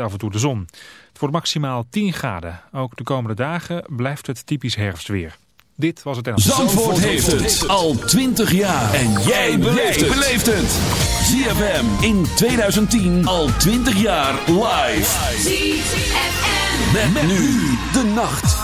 af en toe de zon. Het wordt maximaal 10 graden. Ook de komende dagen blijft het typisch herfstweer. Dit was het en Zandvoort, Zandvoort heeft het al 20 jaar. En jij beleeft het. ZFM in 2010 al 20 jaar live. ZFM. Met, met nu de nacht.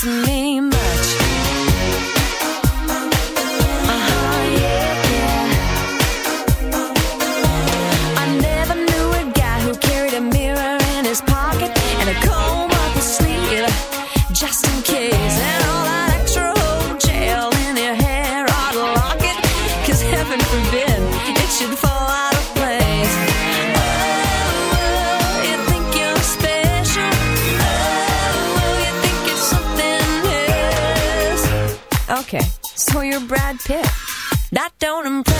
to me. you're Brad Pitt. That don't impress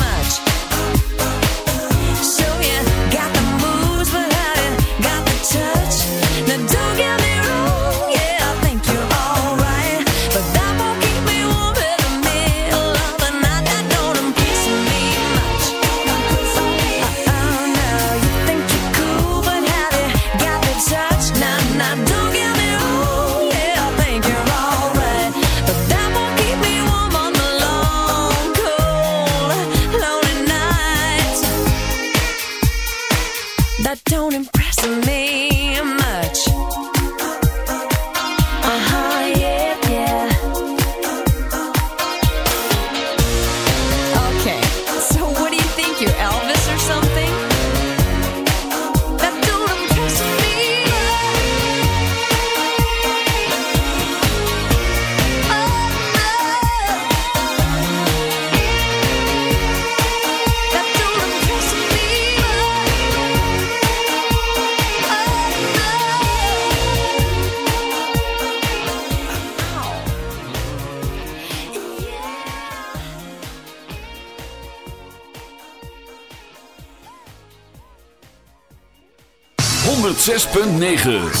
9.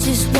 just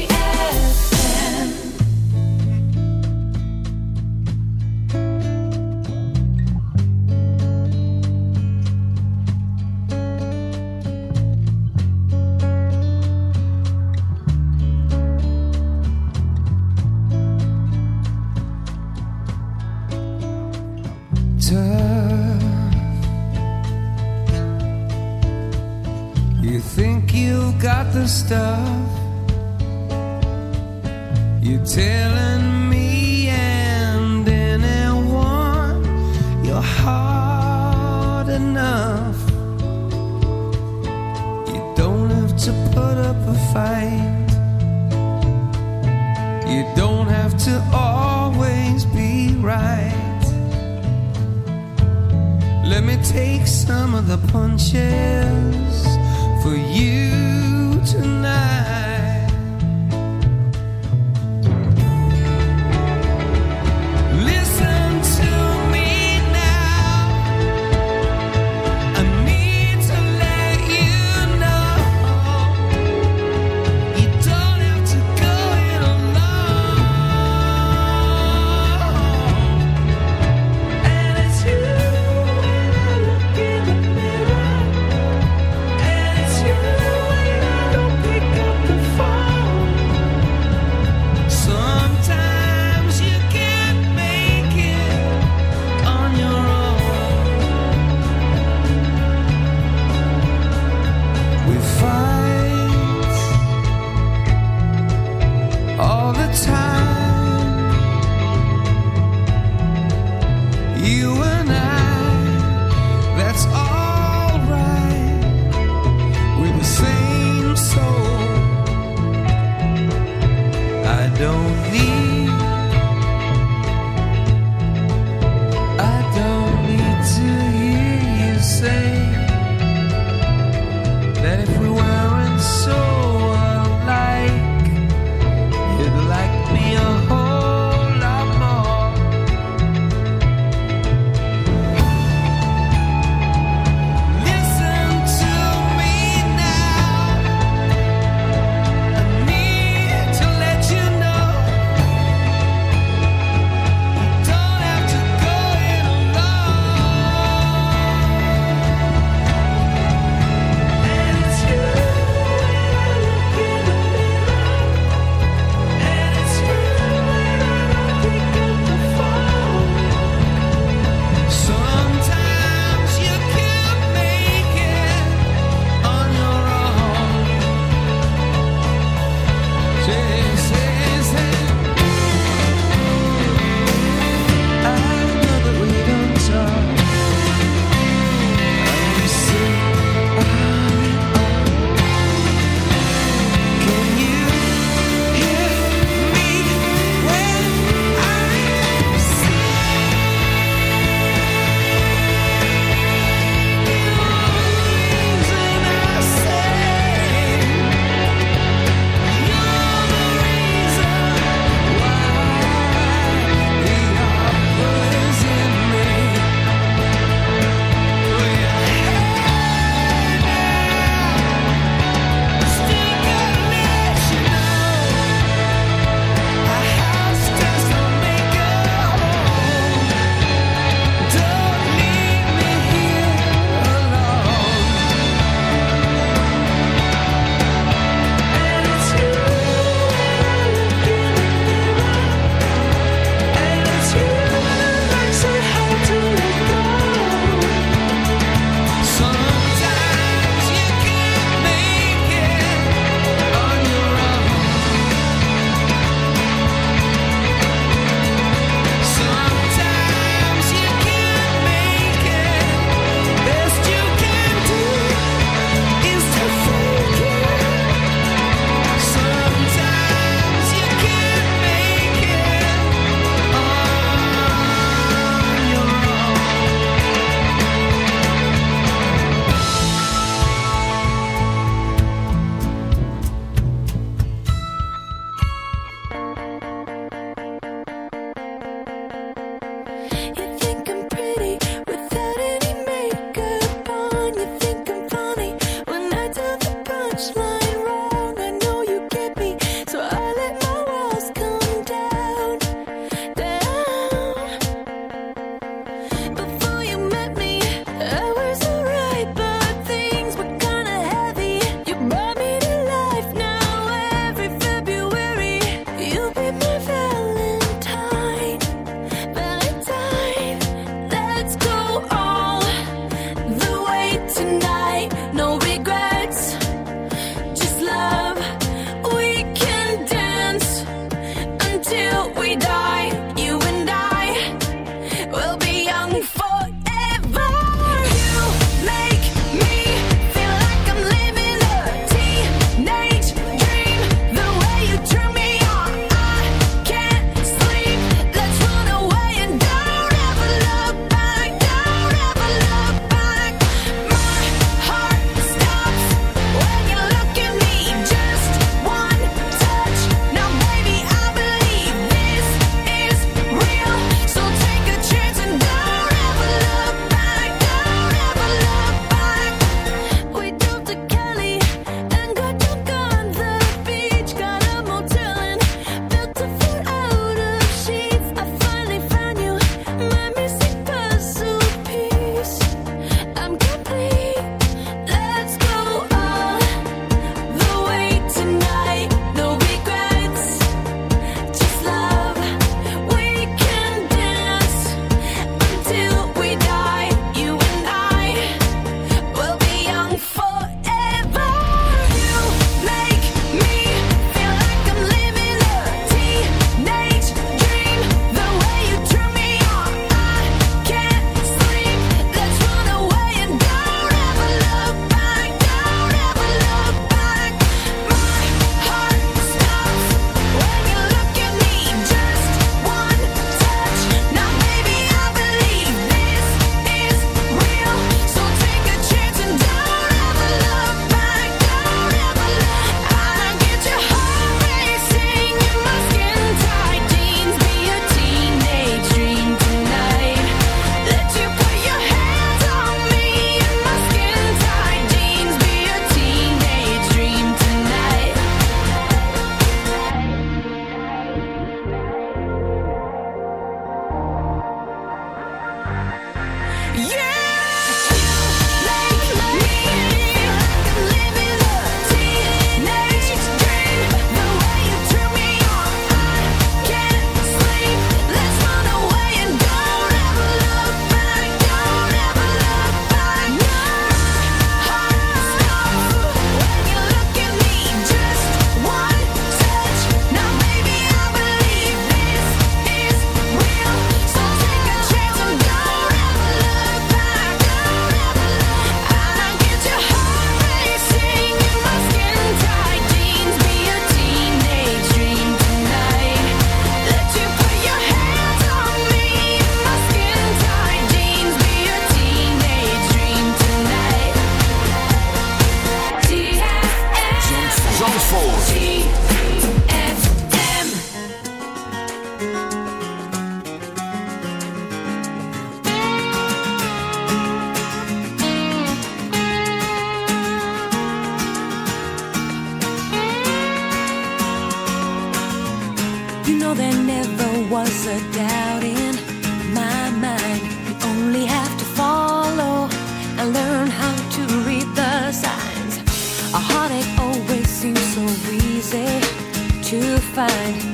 baby.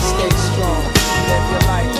stay strong. Live your life,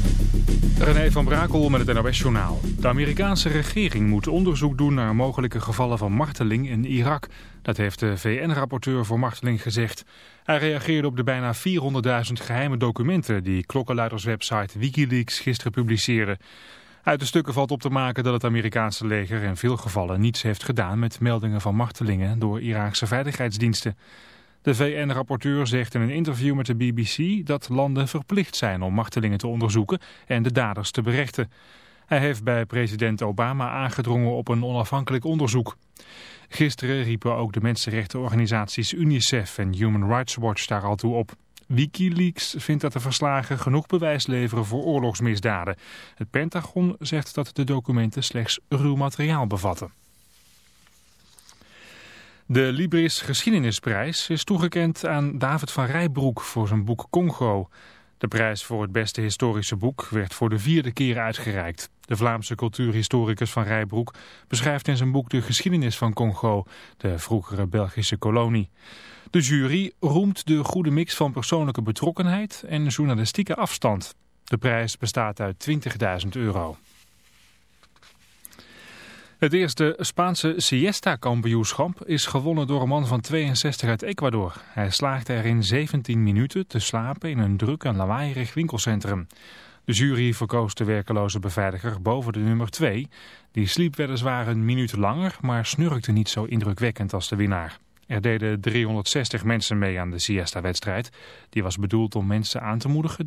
René van Brakel met het NOS-journaal. De Amerikaanse regering moet onderzoek doen naar mogelijke gevallen van marteling in Irak. Dat heeft de VN-rapporteur voor marteling gezegd. Hij reageerde op de bijna 400.000 geheime documenten... die klokkenluiderswebsite Wikileaks gisteren publiceerde. Uit de stukken valt op te maken dat het Amerikaanse leger in veel gevallen niets heeft gedaan... met meldingen van martelingen door Iraakse veiligheidsdiensten. De VN-rapporteur zegt in een interview met de BBC dat landen verplicht zijn om martelingen te onderzoeken en de daders te berechten. Hij heeft bij president Obama aangedrongen op een onafhankelijk onderzoek. Gisteren riepen ook de mensenrechtenorganisaties UNICEF en Human Rights Watch daar al toe op. Wikileaks vindt dat de verslagen genoeg bewijs leveren voor oorlogsmisdaden. Het Pentagon zegt dat de documenten slechts ruw materiaal bevatten. De Libris Geschiedenisprijs is toegekend aan David van Rijbroek voor zijn boek Congo. De prijs voor het beste historische boek werd voor de vierde keer uitgereikt. De Vlaamse cultuurhistoricus van Rijbroek beschrijft in zijn boek de geschiedenis van Congo, de vroegere Belgische kolonie. De jury roemt de goede mix van persoonlijke betrokkenheid en journalistieke afstand. De prijs bestaat uit 20.000 euro. Het eerste Spaanse siesta-kampioenschap is gewonnen door een man van 62 uit Ecuador. Hij slaagde er in 17 minuten te slapen in een druk en lawaaierig winkelcentrum. De jury verkoos de werkeloze beveiliger boven de nummer 2. Die sliep weliswaar een minuut langer, maar snurkte niet zo indrukwekkend als de winnaar. Er deden 360 mensen mee aan de siesta-wedstrijd. Die was bedoeld om mensen aan te moedigen